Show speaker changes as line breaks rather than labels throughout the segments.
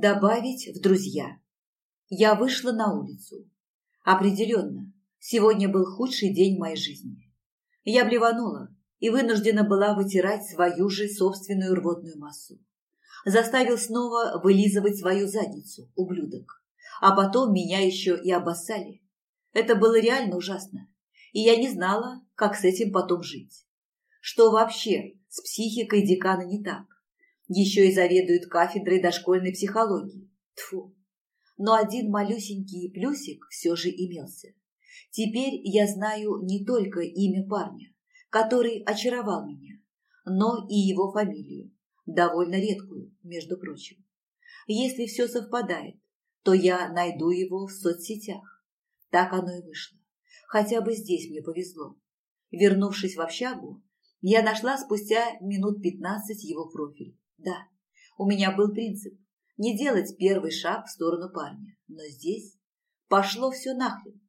Добавить в друзья. Я вышла на улицу. Определенно, сегодня был худший день моей жизни. Я блеванула и вынуждена была вытирать свою же собственную рвотную массу. Заставил снова вылизывать свою задницу, ублюдок. А потом меня еще и обоссали. Это было реально ужасно. И я не знала, как с этим потом жить. Что вообще с психикой декана не так? Еще и заведует кафедрой дошкольной психологии. Тфу. Но один малюсенький плюсик все же имелся. Теперь я знаю не только имя парня, который очаровал меня, но и его фамилию, довольно редкую, между прочим. Если все совпадает, то я найду его в соцсетях. Так оно и вышло. Хотя бы здесь мне повезло. Вернувшись в общагу, я нашла спустя минут пятнадцать его профиль. Да, у меня был принцип не делать первый шаг в сторону парня. Но здесь пошло все нахрен.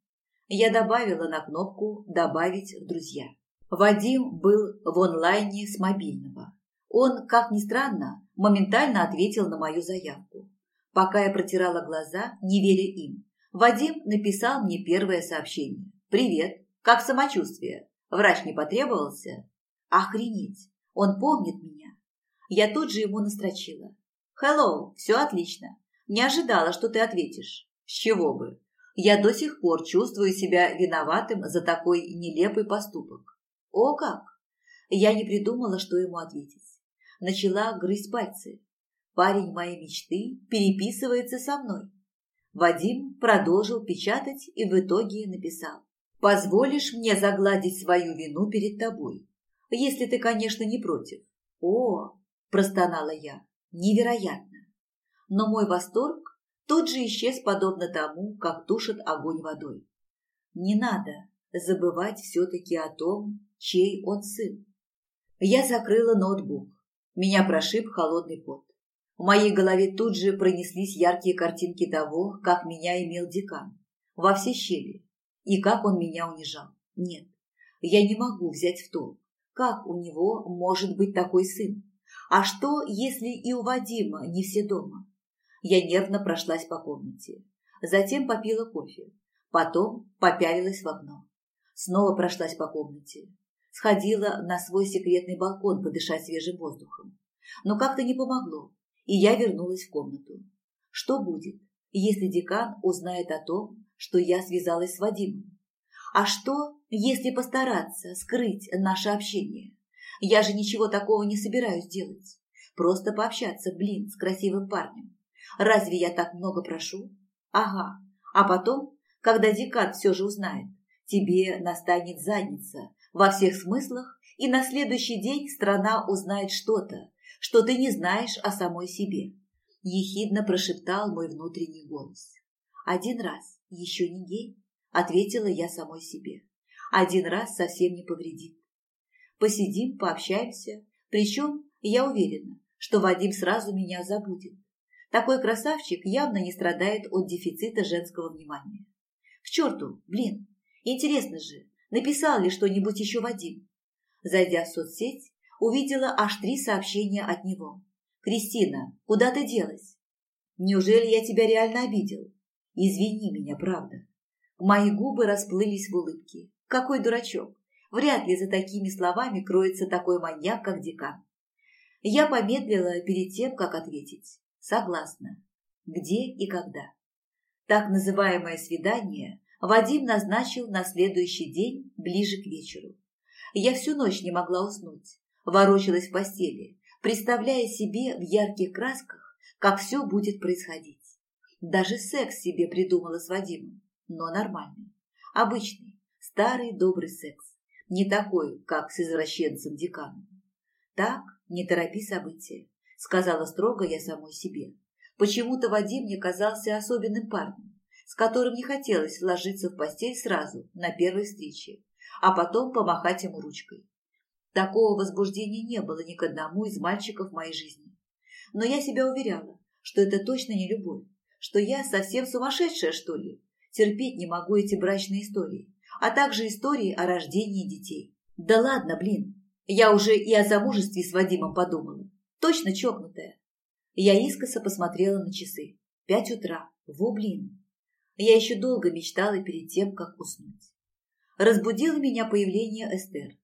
Я добавила на кнопку «Добавить в друзья». Вадим был в онлайне с мобильного. Он, как ни странно, моментально ответил на мою заявку. Пока я протирала глаза, не веря им, Вадим написал мне первое сообщение. «Привет, как самочувствие? Врач не потребовался?» «Охренеть, он помнит меня. Я тут же ему настрочила. «Hello, все отлично. Не ожидала, что ты ответишь. С чего бы? Я до сих пор чувствую себя виноватым за такой нелепый поступок. О как! Я не придумала, что ему ответить. Начала грызть пальцы. Парень моей мечты переписывается со мной. Вадим продолжил печатать и в итоге написал. «Позволишь мне загладить свою вину перед тобой, если ты, конечно, не против». «О, простонала я. Невероятно. Но мой восторг тут же исчез подобно тому, как тушит огонь водой. Не надо забывать все-таки о том, чей он сын. Я закрыла ноутбук. Меня прошиб холодный пот. В моей голове тут же пронеслись яркие картинки того, как меня имел декан. Во все щели. И как он меня унижал. Нет, я не могу взять в толк, как у него может быть такой сын. А что, если и у Вадима не все дома? Я нервно прошлась по комнате. Затем попила кофе. Потом попялилась в окно. Снова прошлась по комнате. Сходила на свой секретный балкон подышать свежим воздухом. Но как-то не помогло, и я вернулась в комнату. Что будет, если декан узнает о том, что я связалась с Вадимом? А что, если постараться скрыть наше общение? Я же ничего такого не собираюсь делать. Просто пообщаться, блин, с красивым парнем. Разве я так много прошу? Ага. А потом, когда декан все же узнает, тебе настанет задница во всех смыслах, и на следующий день страна узнает что-то, что ты не знаешь о самой себе. Ехидно прошептал мой внутренний голос. Один раз еще не гей, ответила я самой себе. Один раз совсем не повредит. Посидим, пообщаемся. Причем я уверена, что Вадим сразу меня забудет. Такой красавчик явно не страдает от дефицита женского внимания. К черту, блин, интересно же, написал ли что-нибудь еще Вадим? Зайдя в соцсеть, увидела аж три сообщения от него. «Кристина, куда ты делась? Неужели я тебя реально обидел? Извини меня, правда». Мои губы расплылись в улыбке. Какой дурачок. Вряд ли за такими словами кроется такой маньяк, как декан. Я помедлила перед тем, как ответить. Согласна. Где и когда? Так называемое свидание Вадим назначил на следующий день ближе к вечеру. Я всю ночь не могла уснуть, ворочалась в постели, представляя себе в ярких красках, как все будет происходить. Даже секс себе придумала с Вадимом, но нормальный, обычный, старый добрый секс не такой, как с извращенцем деканом. Так, не торопи события, сказала строго я самой себе. Почему-то Вадим мне казался особенным парнем, с которым не хотелось ложиться в постель сразу, на первой встрече, а потом помахать ему ручкой. Такого возбуждения не было ни к одному из мальчиков моей жизни. Но я себя уверяла, что это точно не любовь, что я совсем сумасшедшая, что ли. Терпеть не могу эти брачные истории а также истории о рождении детей. Да ладно, блин, я уже и о замужестве с Вадимом подумала. Точно чокнутая. Я искоса посмотрела на часы. Пять утра. Во блин. Я еще долго мечтала перед тем, как уснуть. Разбудило меня появление Эстер.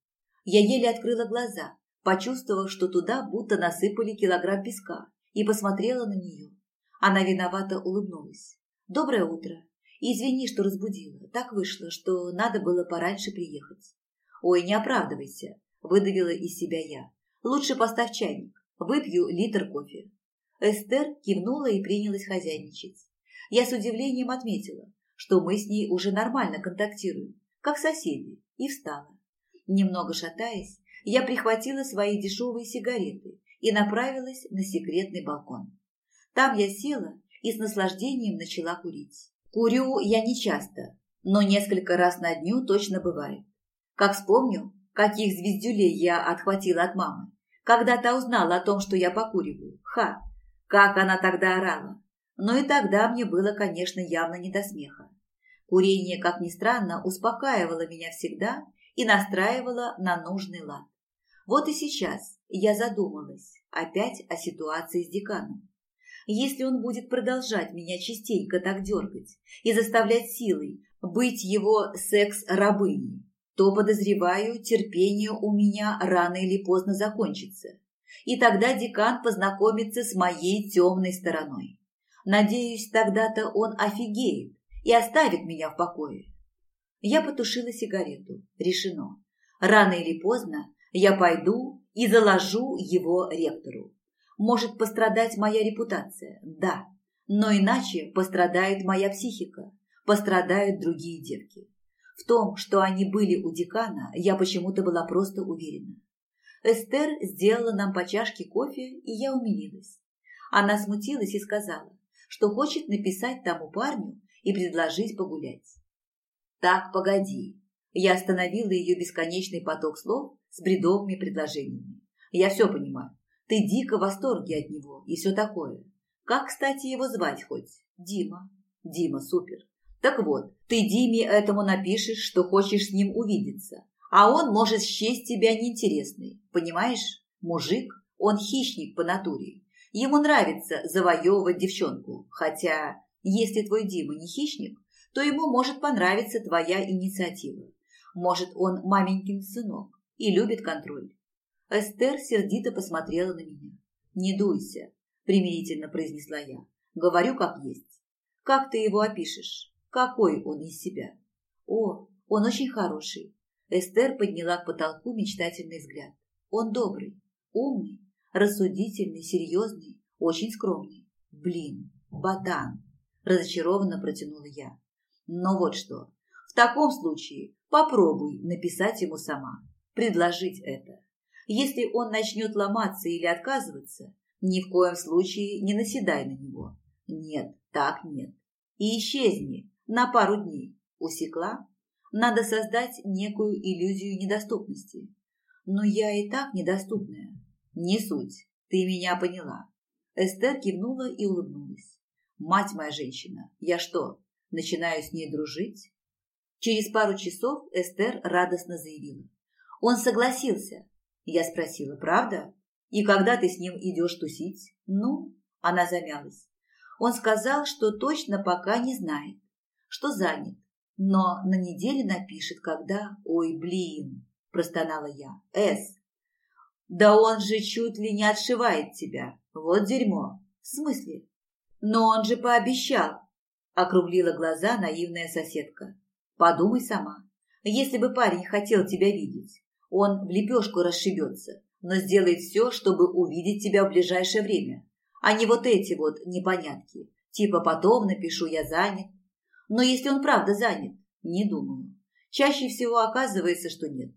Я еле открыла глаза, почувствовав, что туда будто насыпали килограмм песка, и посмотрела на нее. Она виновато улыбнулась. «Доброе утро. Извини, что разбудила. Так вышло, что надо было пораньше приехать». «Ой, не оправдывайся», – выдавила из себя я. «Лучше поставь чайник. Выпью литр кофе». Эстер кивнула и принялась хозяйничать. Я с удивлением отметила, что мы с ней уже нормально контактируем, как соседи, и встала. Немного шатаясь, я прихватила свои дешевые сигареты и направилась на секретный балкон. Там я села и с наслаждением начала курить. Курю я не часто, но несколько раз на дню точно бывает. Как вспомню, каких звездюлей я отхватила от мамы, когда та узнала о том, что я покуриваю. Ха! Как она тогда орала! Но и тогда мне было, конечно, явно не до смеха. Курение, как ни странно, успокаивало меня всегда и настраивало на нужный лад. Вот и сейчас я задумалась опять о ситуации с деканом. Если он будет продолжать меня частенько так дергать и заставлять силой быть его секс-рабыней, то, подозреваю, терпение у меня рано или поздно закончится. И тогда декан познакомится с моей темной стороной. Надеюсь, тогда-то он офигеет и оставит меня в покое. Я потушила сигарету. Решено. Рано или поздно я пойду и заложу его ректору. Может пострадать моя репутация, да, но иначе пострадает моя психика, пострадают другие девки. В том, что они были у декана, я почему-то была просто уверена. Эстер сделала нам по чашке кофе, и я умилилась. Она смутилась и сказала, что хочет написать тому парню и предложить погулять. «Так, погоди». Я остановила ее бесконечный поток слов с бредовыми предложениями. «Я все понимаю. Ты дико в восторге от него и все такое. Как, кстати, его звать хоть? Дима. Дима, супер. Так вот, ты Диме этому напишешь, что хочешь с ним увидеться, а он может счесть тебя неинтересной. Понимаешь? Мужик, он хищник по натуре. Ему нравится завоевывать девчонку, хотя, если твой Дима не хищник, то ему может понравиться твоя инициатива. Может, он маменькин сынок и любит контроль. Эстер сердито посмотрела на меня. «Не дуйся», – примирительно произнесла я. «Говорю, как есть. Как ты его опишешь? Какой он из себя?» «О, он очень хороший». Эстер подняла к потолку мечтательный взгляд. «Он добрый, умный, рассудительный, серьезный, очень скромный. Блин, ботан!» Разочарованно протянула я. «Но вот что. В таком случае попробуй написать ему сама. Предложить это. Если он начнет ломаться или отказываться, ни в коем случае не наседай на него. Нет, так нет. И исчезни на пару дней. Усекла? Надо создать некую иллюзию недоступности. Но я и так недоступная. Не суть, ты меня поняла. Эстер кивнула и улыбнулась. Мать моя женщина, я что, начинаю с ней дружить? Через пару часов Эстер радостно заявила. Он согласился. Я спросила, правда? И когда ты с ним идешь тусить? Ну, она замялась. Он сказал, что точно пока не знает, что занят, но на неделе напишет, когда... Ой, блин, простонала я. Эс, да он же чуть ли не отшивает тебя. Вот дерьмо. В смысле? Но он же пообещал. Округлила глаза наивная соседка. Подумай сама. Если бы парень хотел тебя видеть, он в лепешку расшибется, но сделает все, чтобы увидеть тебя в ближайшее время. А не вот эти вот непонятки. Типа потом напишу «я занят». Но если он правда занят, не думаю. Чаще всего оказывается, что нет.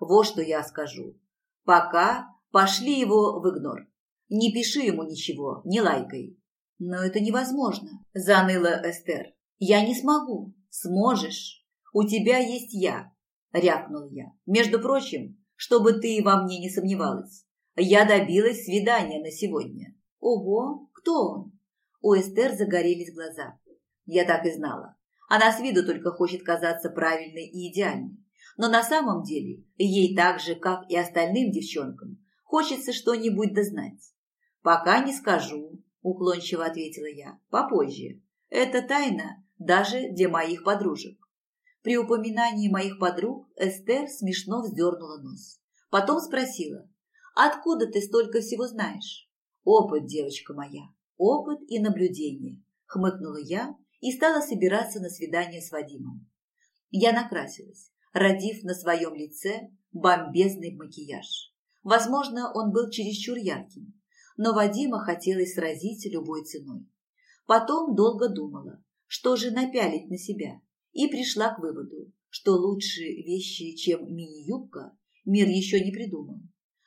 Вот что я скажу. Пока пошли его в игнор. Не пиши ему ничего, не лайкай. Но это невозможно, заныла Эстер. Я не смогу. Сможешь. У тебя есть я, рявкнул я. Между прочим, чтобы ты во мне не сомневалась. Я добилась свидания на сегодня. Ого, кто он? У Эстер загорелись глаза. Я так и знала. Она с виду только хочет казаться правильной и идеальной. Но на самом деле ей так же, как и остальным девчонкам, хочется что-нибудь дознать. Пока не скажу, уклончиво ответила я. Попозже. Это тайна даже для моих подружек. При упоминании моих подруг Эстер смешно вздернула нос. Потом спросила, откуда ты столько всего знаешь? Опыт, девочка моя, опыт и наблюдение, хмыкнула я и стала собираться на свидание с Вадимом. Я накрасилась, родив на своем лице бомбезный макияж. Возможно, он был чересчур ярким, но Вадима хотелось сразить любой ценой. Потом долго думала, что же напялить на себя, и пришла к выводу, что лучше вещи, чем мини-юбка, мир еще не придумал.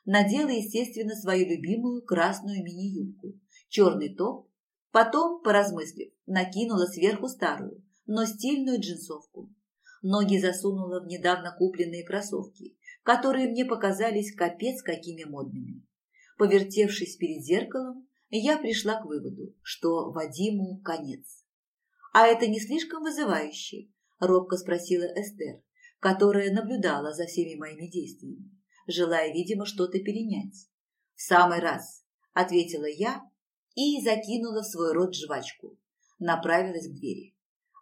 Надела, естественно, свою любимую красную мини-юбку, черный топ, потом, поразмыслив, накинула сверху старую, но стильную джинсовку. Ноги засунула в недавно купленные кроссовки, которые мне показались капец какими модными. Повертевшись перед зеркалом, я пришла к выводу, что Вадиму конец. А это не слишком вызывающе, – робко спросила Эстер, которая наблюдала за всеми моими действиями, желая, видимо, что-то перенять. «В самый раз», – ответила я и закинула в свой рот жвачку. Направилась к двери.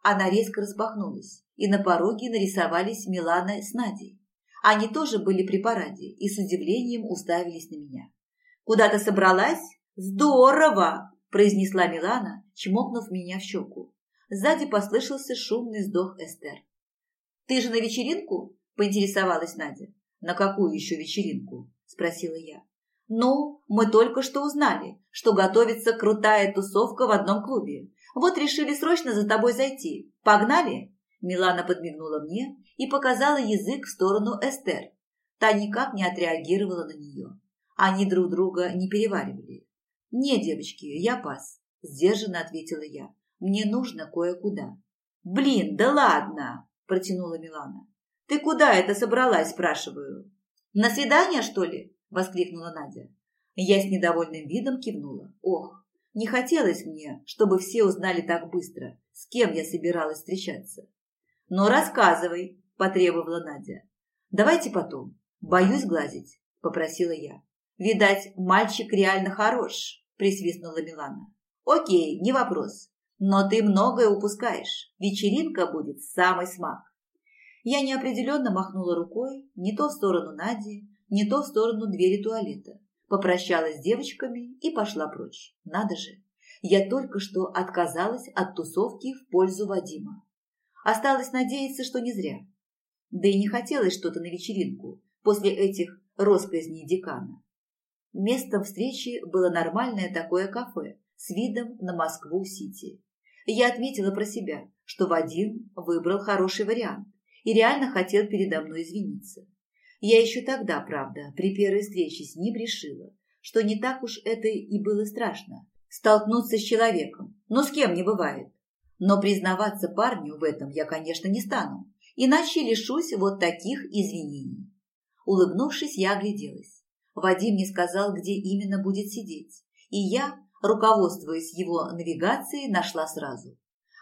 Она резко распахнулась, и на пороге нарисовались Милана с Надей. Они тоже были при параде и с удивлением уставились на меня. «Куда ты собралась? Здорово!» – произнесла Милана, чмокнув меня в щеку. Сзади послышался шумный вздох Эстер. «Ты же на вечеринку?» – поинтересовалась Надя. «На какую еще вечеринку?» – спросила я. «Ну, мы только что узнали, что готовится крутая тусовка в одном клубе. Вот решили срочно за тобой зайти. Погнали?» Милана подмигнула мне и показала язык в сторону Эстер. Та никак не отреагировала на нее. Они друг друга не переваривали. «Не, девочки, я пас», – сдержанно ответила я. Мне нужно кое-куда. Блин, да ладно, протянула Милана. Ты куда это собралась, спрашиваю? На свидание, что ли? воскликнула Надя. Я с недовольным видом кивнула. Ох, не хотелось мне, чтобы все узнали так быстро, с кем я собиралась встречаться. Но рассказывай, потребовала Надя. Давайте потом. Боюсь глазить, попросила я. Видать, мальчик реально хорош, присвистнула Милана. Окей, не вопрос. Но ты многое упускаешь. Вечеринка будет самый смак. Я неопределенно махнула рукой не то в сторону Нади, не то в сторону двери туалета. Попрощалась с девочками и пошла прочь. Надо же, я только что отказалась от тусовки в пользу Вадима. Осталось надеяться, что не зря. Да и не хотелось что-то на вечеринку после этих росказней декана. Местом встречи было нормальное такое кафе с видом на Москву-Сити. Я отметила про себя, что Вадим выбрал хороший вариант и реально хотел передо мной извиниться. Я еще тогда, правда, при первой встрече с ним решила, что не так уж это и было страшно – столкнуться с человеком, но с кем не бывает. Но признаваться парню в этом я, конечно, не стану, иначе лишусь вот таких извинений. Улыбнувшись, я огляделась. Вадим не сказал, где именно будет сидеть, и я, руководствуясь его навигацией, нашла сразу.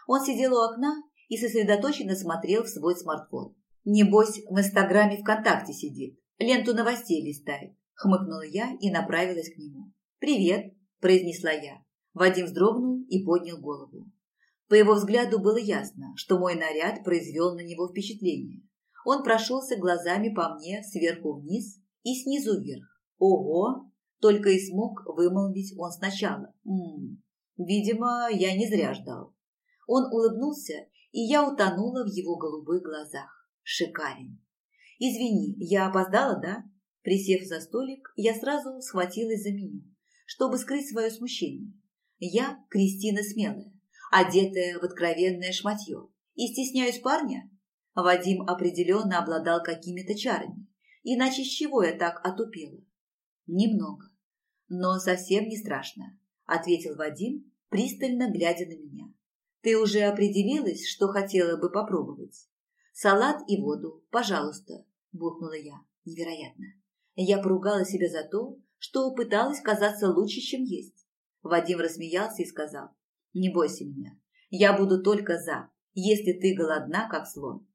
Он сидел у окна и сосредоточенно смотрел в свой смартфон. «Небось, в Инстаграме ВКонтакте сидит, ленту новостей листает», – хмыкнула я и направилась к нему. «Привет», – произнесла я. Вадим вздрогнул и поднял голову. По его взгляду было ясно, что мой наряд произвел на него впечатление. Он прошелся глазами по мне сверху вниз и снизу вверх. Ого! Только и смог вымолвить он сначала. М -м, видимо, я не зря ждал. Он улыбнулся, и я утонула в его голубых глазах. Шикарен. «Извини, я опоздала, да?» Присев за столик, я сразу схватилась за меню, чтобы скрыть свое смущение. Я Кристина Смелая, одетая в откровенное шматье, и стесняюсь парня? Вадим определенно обладал какими-то чарами, иначе с чего я так отупела? Немного но совсем не страшно», – ответил Вадим, пристально глядя на меня. «Ты уже определилась, что хотела бы попробовать?» «Салат и воду, пожалуйста», – буркнула я. «Невероятно». Я поругала себя за то, что пыталась казаться лучше, чем есть. Вадим рассмеялся и сказал, «Не бойся меня, я буду только за, если ты голодна, как слон.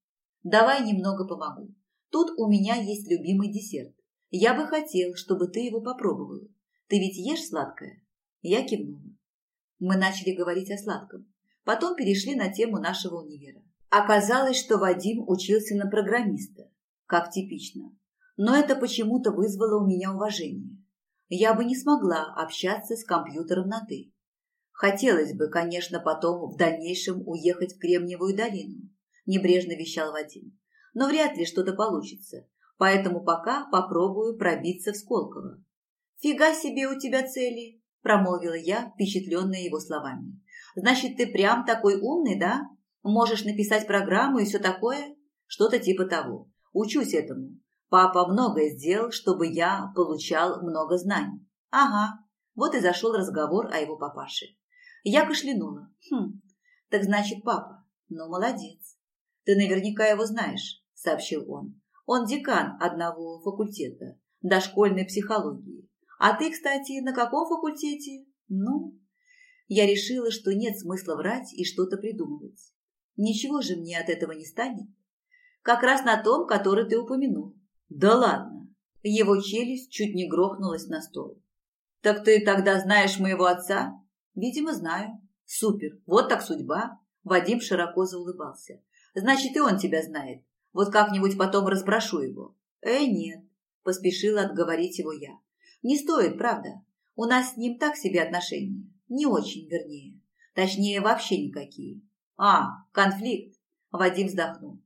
Давай немного помогу. Тут у меня есть любимый десерт. Я бы хотел, чтобы ты его попробовала. Ты ведь ешь сладкое? Я кивнула. Мы начали говорить о сладком. Потом перешли на тему нашего универа. Оказалось, что Вадим учился на программиста, как типично. Но это почему-то вызвало у меня уважение. Я бы не смогла общаться с компьютером на «ты». Хотелось бы, конечно, потом в дальнейшем уехать в Кремниевую долину, небрежно вещал Вадим. Но вряд ли что-то получится, поэтому пока попробую пробиться в Сколково. «Фига себе у тебя цели!» – промолвила я, впечатленная его словами. «Значит, ты прям такой умный, да? Можешь написать программу и все такое?» «Что-то типа того. Учусь этому. Папа многое сделал, чтобы я получал много знаний». «Ага». Вот и зашел разговор о его папаше. Я кашлянула. «Хм, так значит папа. Ну, молодец. Ты наверняка его знаешь», – сообщил он. «Он декан одного факультета, дошкольной психологии. А ты, кстати, на каком факультете? Ну, я решила, что нет смысла врать и что-то придумывать. Ничего же мне от этого не станет. Как раз на том, который ты упомянул. Да ладно. Его челюсть чуть не грохнулась на стол. Так ты тогда знаешь моего отца? Видимо, знаю. Супер. Вот так судьба. Вадим широко заулыбался. Значит, и он тебя знает. Вот как-нибудь потом расспрошу его. Э, нет. Поспешила отговорить его я. Не стоит, правда. У нас с ним так себе отношения. Не очень, вернее. Точнее, вообще никакие. А, конфликт. Вадим вздохнул.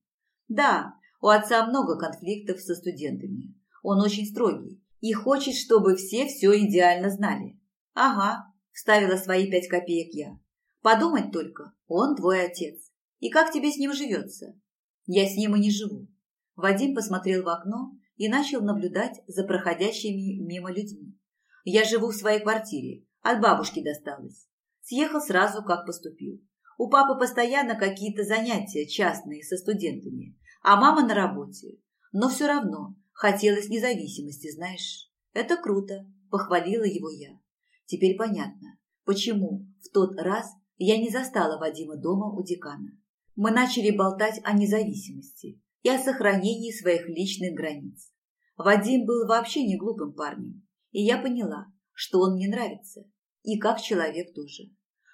Да, у отца много конфликтов со студентами. Он очень строгий и хочет, чтобы все все идеально знали. Ага, вставила свои пять копеек я. Подумать только, он твой отец. И как тебе с ним живется? Я с ним и не живу. Вадим посмотрел в окно и начал наблюдать за проходящими мимо людьми. Я живу в своей квартире, от бабушки досталось. Съехал сразу, как поступил. У папы постоянно какие-то занятия частные со студентами, а мама на работе. Но все равно хотелось независимости, знаешь. Это круто, похвалила его я. Теперь понятно, почему в тот раз я не застала Вадима дома у декана. Мы начали болтать о независимости и о сохранении своих личных границ. Вадим был вообще не глупым парнем, и я поняла, что он мне нравится, и как человек тоже.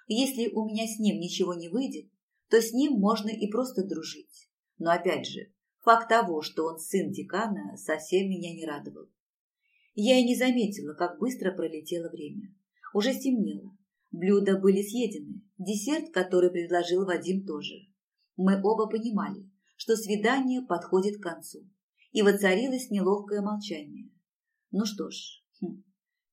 Если у меня с ним ничего не выйдет, то с ним можно и просто дружить. Но опять же, факт того, что он сын декана, совсем меня не радовал. Я и не заметила, как быстро пролетело время. Уже стемнело. Блюда были съедены, десерт, который предложил Вадим, тоже. Мы оба понимали, что свидание подходит к концу и воцарилось неловкое молчание. «Ну что ж, хм,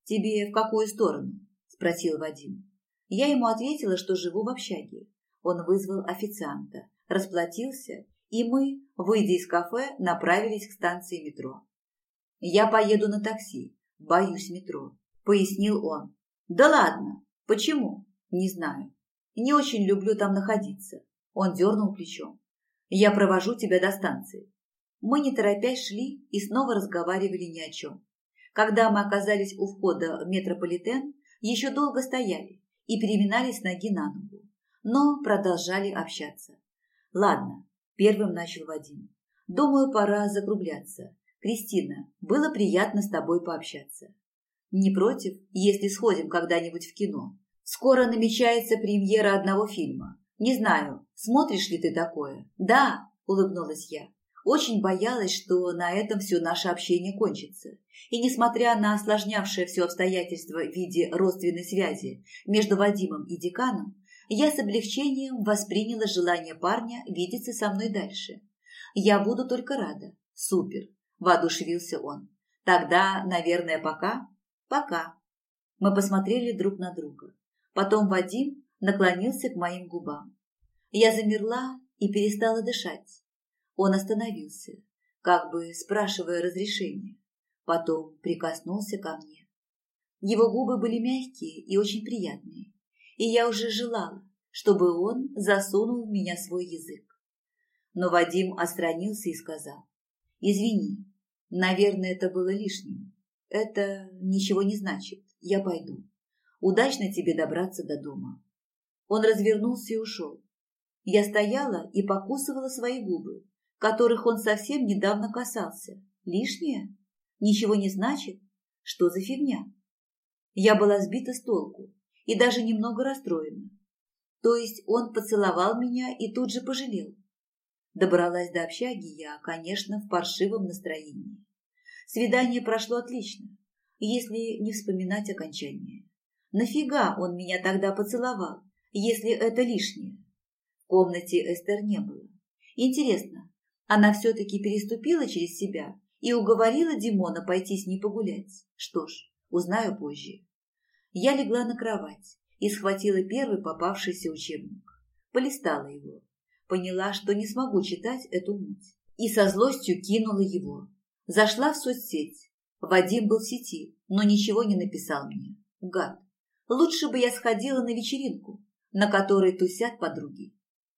тебе в какую сторону?» – спросил Вадим. Я ему ответила, что живу в общаге. Он вызвал официанта, расплатился, и мы, выйдя из кафе, направились к станции метро. «Я поеду на такси, боюсь метро», – пояснил он. «Да ладно, почему?» «Не знаю. Не очень люблю там находиться». Он дернул плечом. «Я провожу тебя до станции. Мы, не торопясь, шли и снова разговаривали ни о чем. Когда мы оказались у входа в метрополитен, еще долго стояли и переминались ноги на ногу, но продолжали общаться. «Ладно», – первым начал Вадим. «Думаю, пора закругляться. Кристина, было приятно с тобой пообщаться. Не против, если сходим когда-нибудь в кино? Скоро намечается премьера одного фильма. Не знаю, смотришь ли ты такое?» «Да», – улыбнулась я. Очень боялась, что на этом все наше общение кончится. И несмотря на осложнявшее все обстоятельства в виде родственной связи между Вадимом и деканом, я с облегчением восприняла желание парня видеться со мной дальше. «Я буду только рада». «Супер!» – воодушевился он. «Тогда, наверное, пока?» «Пока». Мы посмотрели друг на друга. Потом Вадим наклонился к моим губам. Я замерла и перестала дышать. Он остановился, как бы спрашивая разрешения. Потом прикоснулся ко мне. Его губы были мягкие и очень приятные, и я уже желала, чтобы он засунул в меня свой язык. Но Вадим отстранился и сказал, «Извини, наверное, это было лишним. Это ничего не значит, я пойду. Удачно тебе добраться до дома». Он развернулся и ушел. Я стояла и покусывала свои губы, которых он совсем недавно касался. Лишнее? Ничего не значит? Что за фигня? Я была сбита с толку и даже немного расстроена. То есть он поцеловал меня и тут же пожалел. Добралась до общаги я, конечно, в паршивом настроении. Свидание прошло отлично, если не вспоминать окончание. Нафига он меня тогда поцеловал, если это лишнее? В комнате Эстер не было. Интересно, она все-таки переступила через себя и уговорила Димона пойти с ней погулять? Что ж, узнаю позже. Я легла на кровать и схватила первый попавшийся учебник. Полистала его. Поняла, что не смогу читать эту муть. И со злостью кинула его. Зашла в соцсеть. Вадим был в сети, но ничего не написал мне. Гад. Лучше бы я сходила на вечеринку, на которой тусят подруги.